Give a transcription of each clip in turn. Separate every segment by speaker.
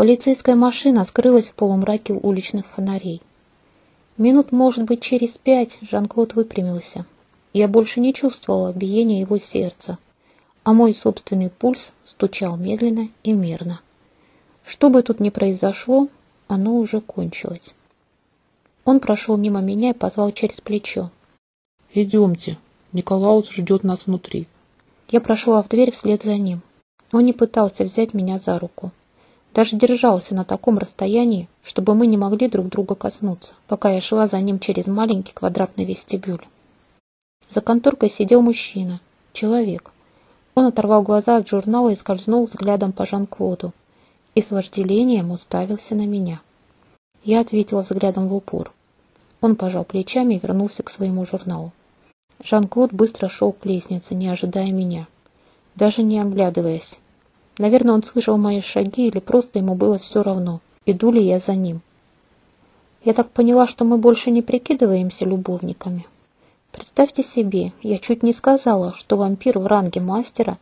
Speaker 1: Полицейская машина скрылась в полумраке уличных фонарей. Минут, может быть, через пять Жан-Клод выпрямился. Я больше не чувствовала биения его сердца, а мой собственный пульс стучал медленно и мерно. Что бы тут ни произошло, оно уже кончилось. Он прошел мимо меня и позвал через плечо.
Speaker 2: «Идемте, Николаус ждет нас внутри».
Speaker 1: Я прошла в дверь вслед за ним. Он не пытался взять меня за руку. Даже держался на таком расстоянии, чтобы мы не могли друг друга коснуться, пока я шла за ним через маленький квадратный вестибюль. За конторкой сидел мужчина, человек. Он оторвал глаза от журнала и скользнул взглядом по Жан-Клоду и с вожделением уставился на меня. Я ответила взглядом в упор. Он пожал плечами и вернулся к своему журналу. Жан-Клод быстро шел к лестнице, не ожидая меня, даже не оглядываясь. Наверное, он слышал мои шаги или просто ему было все равно, иду ли я за ним. Я так поняла, что мы больше не прикидываемся любовниками. Представьте себе, я чуть не сказала, что вампир в ранге мастера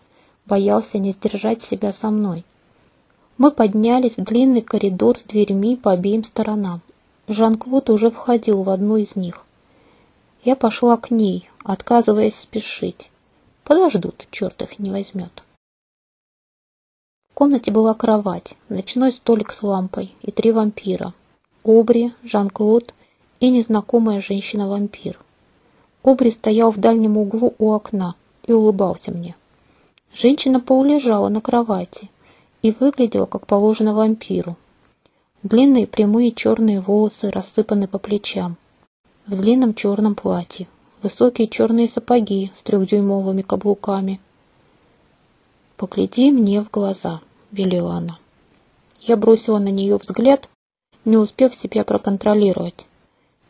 Speaker 1: боялся не сдержать себя со мной. Мы поднялись в длинный коридор с дверьми по обеим сторонам. Жан-Клод уже входил в одну из них. Я пошла к ней, отказываясь спешить. Подождут, черт их не возьмет. Комнате была кровать, ночной столик с лампой и три вампира. Обри, Жан-Клод и незнакомая женщина-вампир. Обри стоял в дальнем углу у окна и улыбался мне. Женщина полулежала на кровати и выглядела, как положено вампиру. Длинные прямые черные волосы рассыпаны по плечам. В длинном черном платье. Высокие черные сапоги с трехдюймовыми каблуками. «Погляди мне в глаза», — велела она. Я бросила на нее взгляд, не успев себя проконтролировать,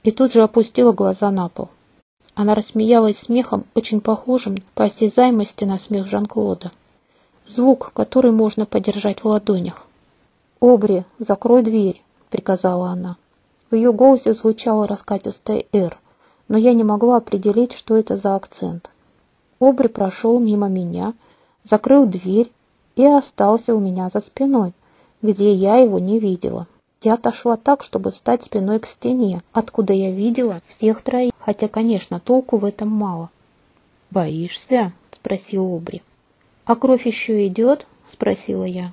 Speaker 1: и тут же опустила глаза на пол. Она рассмеялась смехом, очень похожим по осязаемости на смех Жан-Клода. Звук, который можно подержать в ладонях. «Обри, закрой дверь», — приказала она. В ее голосе звучало раскатистое «р», но я не могла определить, что это за акцент. Обри прошел мимо меня, закрыл дверь и остался у меня за спиной, где я его не видела. Я отошла так, чтобы встать спиной к стене, откуда я видела всех троих, хотя, конечно, толку в этом мало. «Боишься?» — спросил Обри. «А кровь еще идет?» — спросила я.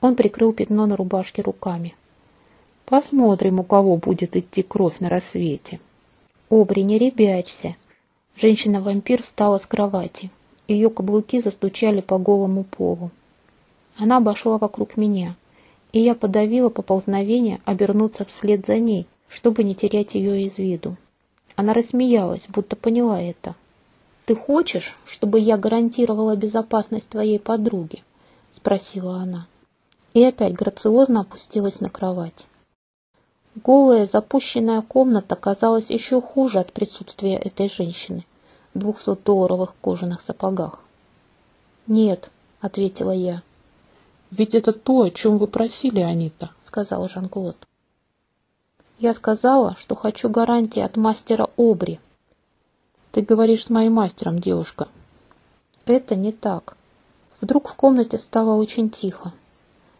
Speaker 1: Он прикрыл пятно на рубашке руками. «Посмотрим, у кого будет идти кровь на рассвете». «Обри, не ребячься!» Женщина-вампир встала с кровати. Ее каблуки застучали по голому полу. Она обошла вокруг меня, и я подавила поползновение обернуться вслед за ней, чтобы не терять ее из виду. Она рассмеялась, будто поняла это. «Ты хочешь, чтобы я гарантировала безопасность твоей подруги?» — спросила она. И опять грациозно опустилась на кровать. Голая, запущенная комната казалась еще хуже от присутствия этой женщины в двухсотдолларовых кожаных сапогах. «Нет», — ответила я.
Speaker 2: «Ведь это то, о чем вы просили, Анита», —
Speaker 1: сказал Жан-Клод. «Я сказала, что хочу гарантии от мастера Обри»,
Speaker 2: ты говоришь с моим мастером, девушка.
Speaker 1: Это не так. Вдруг в комнате стало очень тихо.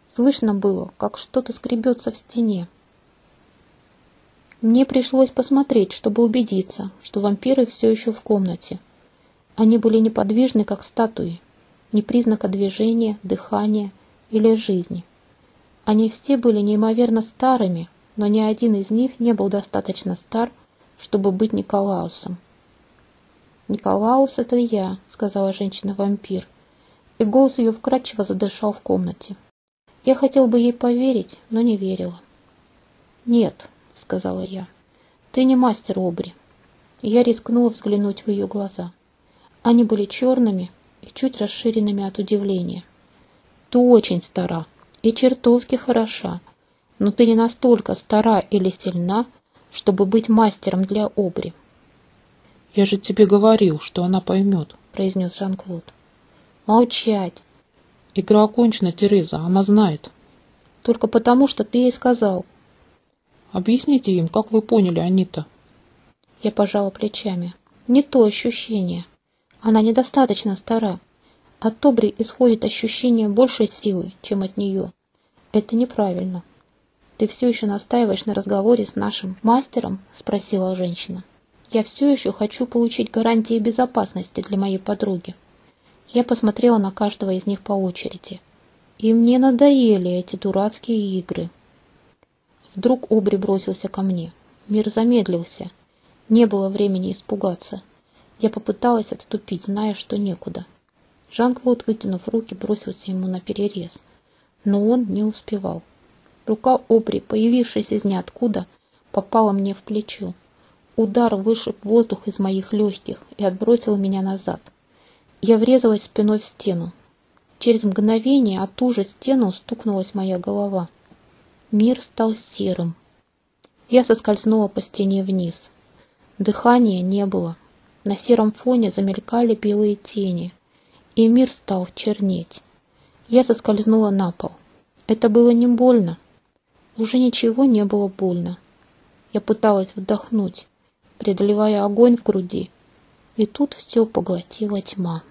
Speaker 1: Слышно было, как что-то скребется в стене. Мне пришлось посмотреть, чтобы убедиться, что вампиры все еще в комнате. Они были неподвижны, как статуи, ни признака движения, дыхания или жизни. Они все были неимоверно старыми, но ни один из них не был достаточно стар, чтобы быть Николаусом. «Николаус, это я», — сказала женщина-вампир, и голос ее вкрадчиво задышал в комнате. Я хотел бы ей поверить, но не верила. «Нет», — сказала я, — «ты не мастер Обри». Я рискнула взглянуть в ее глаза. Они были черными и чуть расширенными от удивления. «Ты очень стара и чертовски хороша, но ты не настолько стара или сильна, чтобы быть мастером для Обри».
Speaker 2: «Я же тебе говорил, что она поймет», —
Speaker 1: произнес Жан-Клод. «Молчать!»
Speaker 2: «Игра окончена, Тереза, она знает».
Speaker 1: «Только потому, что ты ей сказал».
Speaker 2: «Объясните им, как вы поняли, Анита».
Speaker 1: Я пожала плечами. «Не то ощущение. Она недостаточно стара. От Тобри исходит ощущение большей силы, чем от нее. Это неправильно. Ты все еще настаиваешь на разговоре с нашим мастером? Спросила женщина. Я все еще хочу получить гарантии безопасности для моей подруги. Я посмотрела на каждого из них по очереди. И мне надоели эти дурацкие игры. Вдруг Обри бросился ко мне. Мир замедлился. Не было времени испугаться. Я попыталась отступить, зная, что некуда. Жан-Клод, вытянув руки, бросился ему на перерез. Но он не успевал. Рука Обри, появившаяся из ниоткуда, попала мне в плечо. Удар вышиб воздух из моих легких и отбросил меня назад. Я врезалась спиной в стену. Через мгновение от ту же стену стукнулась моя голова. Мир стал серым. Я соскользнула по стене вниз. Дыхания не было. На сером фоне замелькали белые тени, и мир стал чернеть. Я соскользнула на пол. Это было не больно. Уже ничего не было больно. Я пыталась вдохнуть, преодолевая огонь в груди, и тут все поглотила тьма.